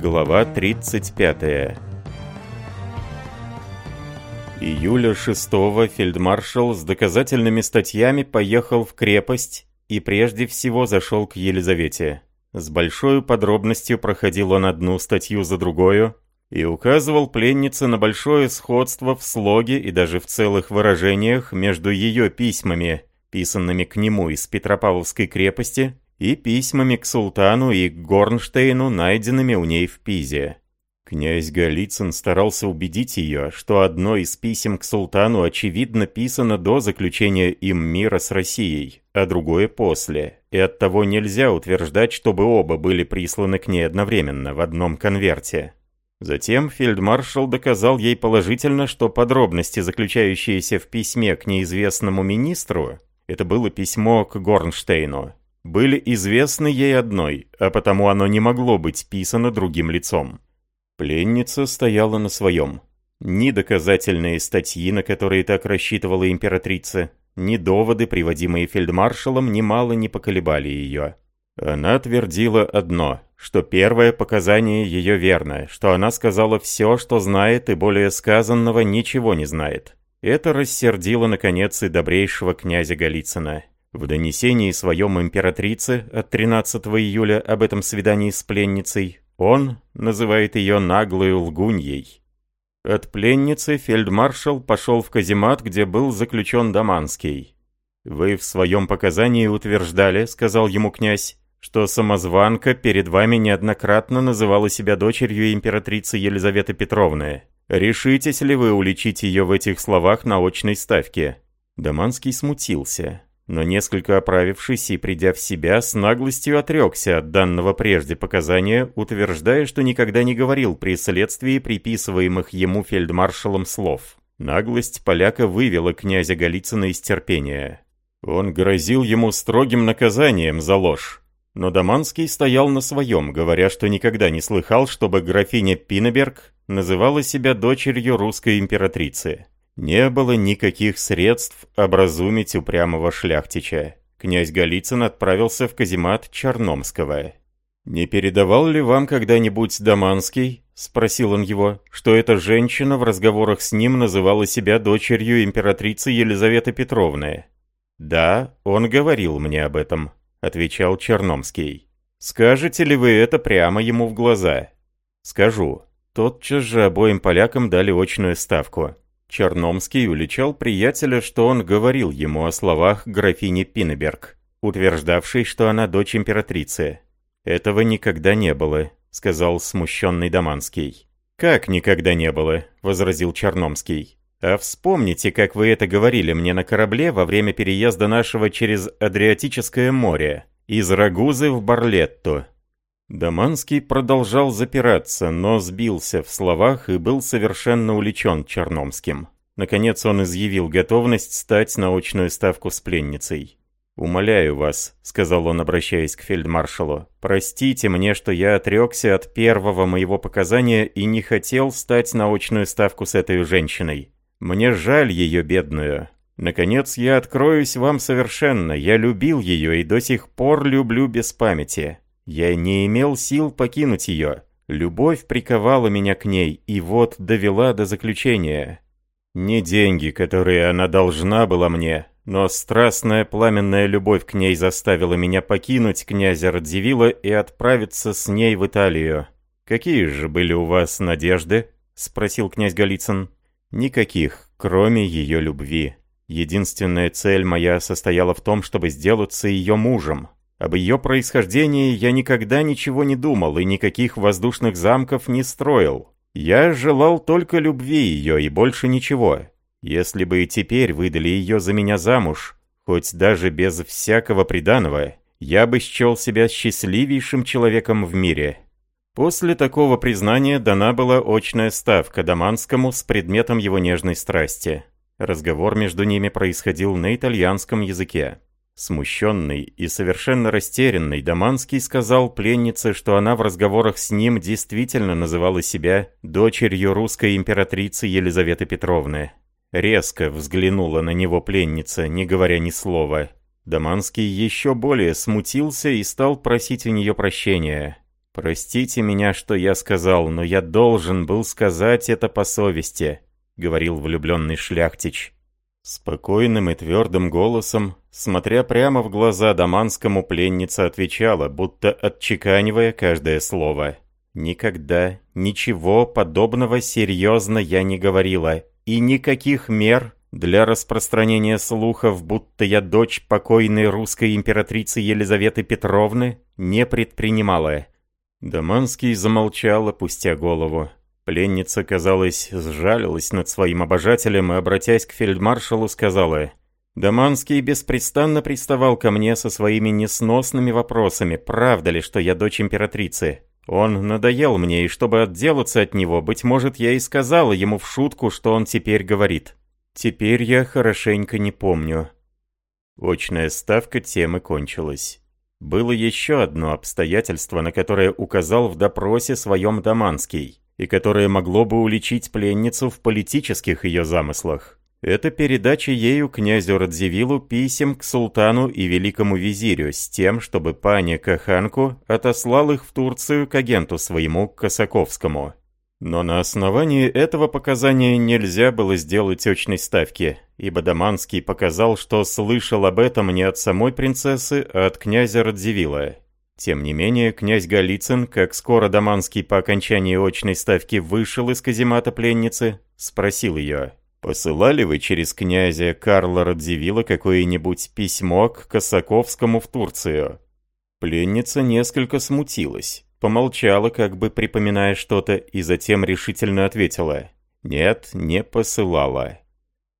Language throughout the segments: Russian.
Глава 35 Июля 6 фельдмаршал с доказательными статьями поехал в крепость и прежде всего зашел к Елизавете. С большой подробностью проходил он одну статью за другую и указывал пленнице на большое сходство в слоге и даже в целых выражениях между ее письмами, писанными к нему из Петропавловской крепости, и письмами к султану и к Горнштейну, найденными у ней в Пизе. Князь Голицын старался убедить ее, что одно из писем к султану очевидно писано до заключения им мира с Россией, а другое после, и оттого нельзя утверждать, чтобы оба были присланы к ней одновременно в одном конверте. Затем фельдмаршал доказал ей положительно, что подробности, заключающиеся в письме к неизвестному министру, это было письмо к Горнштейну, были известны ей одной, а потому оно не могло быть писано другим лицом. Пленница стояла на своем. Ни доказательные статьи, на которые так рассчитывала императрица, ни доводы, приводимые фельдмаршалом, немало не поколебали ее. Она твердила одно, что первое показание ее верно, что она сказала все, что знает, и более сказанного ничего не знает. Это рассердило, наконец, и добрейшего князя Голицына. В донесении своем императрице от 13 июля об этом свидании с пленницей он называет ее наглой лгуньей. От пленницы фельдмаршал пошел в каземат, где был заключен Даманский. «Вы в своем показании утверждали, — сказал ему князь, — что самозванка перед вами неоднократно называла себя дочерью императрицы Елизаветы Петровны. Решитесь ли вы уличить ее в этих словах на очной ставке?» Даманский смутился но несколько оправившись и придя в себя, с наглостью отрекся от данного прежде показания, утверждая, что никогда не говорил при следствии приписываемых ему фельдмаршалом слов. Наглость поляка вывела князя Голицына из терпения. Он грозил ему строгим наказанием за ложь. Но Даманский стоял на своем, говоря, что никогда не слыхал, чтобы графиня Пинеберг называла себя дочерью русской императрицы. Не было никаких средств образумить упрямого шляхтича. Князь Голицын отправился в каземат Черномского. «Не передавал ли вам когда-нибудь Даманский?» — спросил он его, что эта женщина в разговорах с ним называла себя дочерью императрицы Елизаветы Петровны. «Да, он говорил мне об этом», — отвечал Черномский. «Скажете ли вы это прямо ему в глаза?» «Скажу». Тотчас же обоим полякам дали очную ставку. Черномский уличал приятеля, что он говорил ему о словах графини Пинеберг, утверждавшей, что она дочь императрицы. «Этого никогда не было», — сказал смущенный Даманский. «Как никогда не было?» — возразил Черномский. «А вспомните, как вы это говорили мне на корабле во время переезда нашего через Адриатическое море, из Рагузы в Барлетту. Даманский продолжал запираться, но сбился в словах и был совершенно увлечен Черномским. Наконец он изъявил готовность стать на очную ставку с пленницей. «Умоляю вас», — сказал он, обращаясь к фельдмаршалу, — «простите мне, что я отрекся от первого моего показания и не хотел стать на очную ставку с этой женщиной. Мне жаль ее бедную. Наконец я откроюсь вам совершенно. Я любил ее и до сих пор люблю без памяти. Я не имел сил покинуть ее. Любовь приковала меня к ней и вот довела до заключения. Не деньги, которые она должна была мне, но страстная пламенная любовь к ней заставила меня покинуть князя Радзивилла и отправиться с ней в Италию. «Какие же были у вас надежды?» — спросил князь Голицын. «Никаких, кроме ее любви. Единственная цель моя состояла в том, чтобы сделаться ее мужем. Об ее происхождении я никогда ничего не думал и никаких воздушных замков не строил. Я желал только любви ее и больше ничего. Если бы и теперь выдали ее за меня замуж, хоть даже без всякого приданого, я бы счел себя счастливейшим человеком в мире. После такого признания дана была очная ставка Даманскому с предметом его нежной страсти. Разговор между ними происходил на итальянском языке. Смущенный и совершенно растерянный, Даманский сказал пленнице, что она в разговорах с ним действительно называла себя дочерью русской императрицы Елизаветы Петровны. Резко взглянула на него пленница, не говоря ни слова. Даманский еще более смутился и стал просить у нее прощения. «Простите меня, что я сказал, но я должен был сказать это по совести», — говорил влюбленный шляхтич. Спокойным и твердым голосом, смотря прямо в глаза Даманскому, пленница отвечала, будто отчеканивая каждое слово. «Никогда ничего подобного серьезно я не говорила, и никаких мер для распространения слухов, будто я дочь покойной русской императрицы Елизаветы Петровны, не предпринимала. Даманский замолчал, опустя голову. Пленница, казалось, сжалилась над своим обожателем и, обратясь к фельдмаршалу, сказала, «Даманский беспрестанно приставал ко мне со своими несносными вопросами, правда ли, что я дочь императрицы. Он надоел мне, и чтобы отделаться от него, быть может, я и сказала ему в шутку, что он теперь говорит. Теперь я хорошенько не помню». Очная ставка темы кончилась. Было еще одно обстоятельство, на которое указал в допросе своем Даманский, и которое могло бы уличить пленницу в политических ее замыслах. Это передача ею князю Радзивиллу писем к султану и великому визирю с тем, чтобы паня Каханку отослал их в Турцию к агенту своему Косаковскому. Но на основании этого показания нельзя было сделать очной ставки, ибо Даманский показал, что слышал об этом не от самой принцессы, а от князя Радзивилла. Тем не менее, князь Голицын, как скоро Даманский по окончании очной ставки вышел из каземата пленницы, спросил ее, «Посылали вы через князя Карла Радзивилла какое-нибудь письмо к Косаковскому в Турцию?» Пленница несколько смутилась. Помолчала, как бы припоминая что-то, и затем решительно ответила. «Нет, не посылала».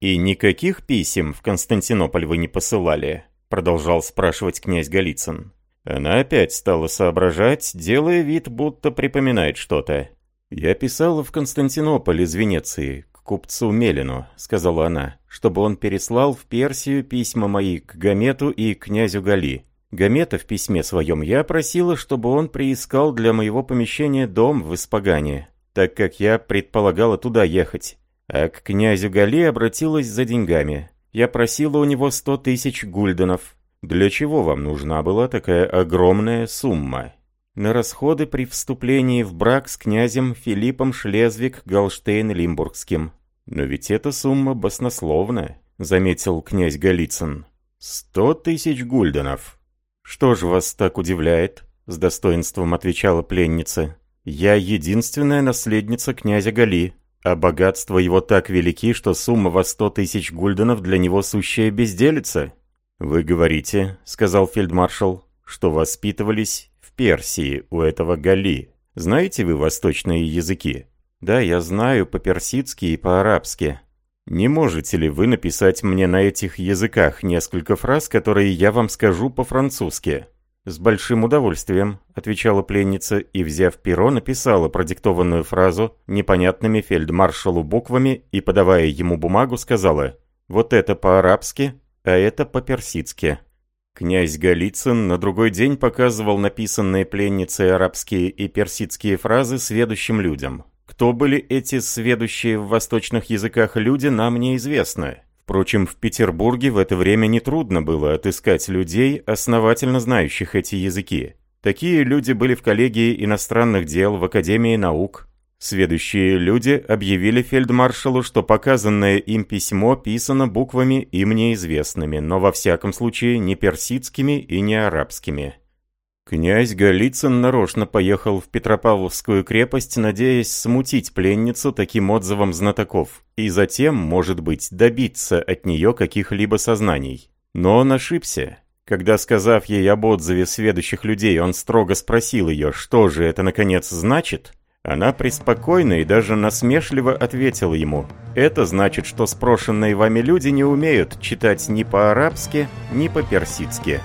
«И никаких писем в Константинополь вы не посылали?» Продолжал спрашивать князь Голицын. Она опять стала соображать, делая вид, будто припоминает что-то. «Я писала в Константинополь из Венеции, к купцу Мелину», — сказала она, «чтобы он переслал в Персию письма мои к Гамету и князю Гали. Гамета в письме своем я просила, чтобы он приискал для моего помещения дом в Испагане, так как я предполагала туда ехать. А к князю Гали обратилась за деньгами. Я просила у него сто тысяч гульденов. Для чего вам нужна была такая огромная сумма? На расходы при вступлении в брак с князем Филиппом Шлезвиг-Галштейн-Лимбургским. Но ведь эта сумма баснословна, заметил князь Голицын. Сто тысяч гульденов. «Что же вас так удивляет?» — с достоинством отвечала пленница. «Я единственная наследница князя Гали, а богатства его так велики, что сумма во сто тысяч гульденов для него сущая безделица». «Вы говорите», — сказал фельдмаршал, — «что воспитывались в Персии у этого Гали. Знаете вы восточные языки?» «Да, я знаю по-персидски и по-арабски», не можете ли вы написать мне на этих языках несколько фраз, которые я вам скажу по-французски?» «С большим удовольствием», — отвечала пленница и, взяв перо, написала продиктованную фразу непонятными фельдмаршалу буквами и, подавая ему бумагу, сказала «Вот это по-арабски, а это по-персидски». Князь Голицын на другой день показывал написанные пленницей арабские и персидские фразы следующим людям. Кто были эти сведущие в восточных языках люди, нам неизвестно. Впрочем, в Петербурге в это время нетрудно было отыскать людей, основательно знающих эти языки. Такие люди были в коллегии иностранных дел в Академии наук. Сведущие люди объявили фельдмаршалу, что показанное им письмо писано буквами им неизвестными, но во всяком случае не персидскими и не арабскими. Князь Голицын нарочно поехал в Петропавловскую крепость, надеясь смутить пленницу таким отзывом знатоков, и затем, может быть, добиться от нее каких-либо сознаний. Но он ошибся. Когда, сказав ей об отзыве сведущих людей, он строго спросил ее, что же это наконец значит, она преспокойно и даже насмешливо ответила ему, «Это значит, что спрошенные вами люди не умеют читать ни по-арабски, ни по-персидски».